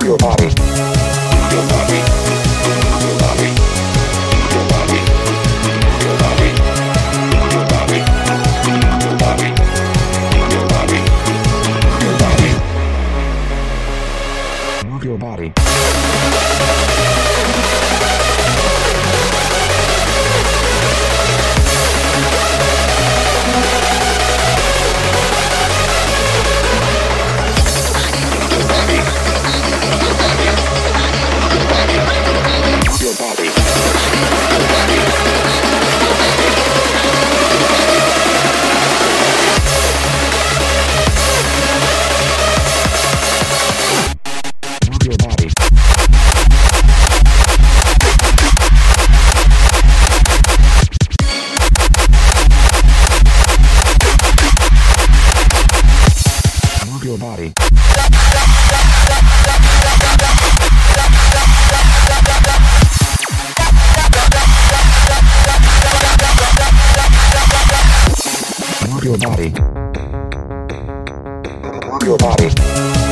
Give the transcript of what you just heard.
Your body. Your body. body. Move your body. Move your body.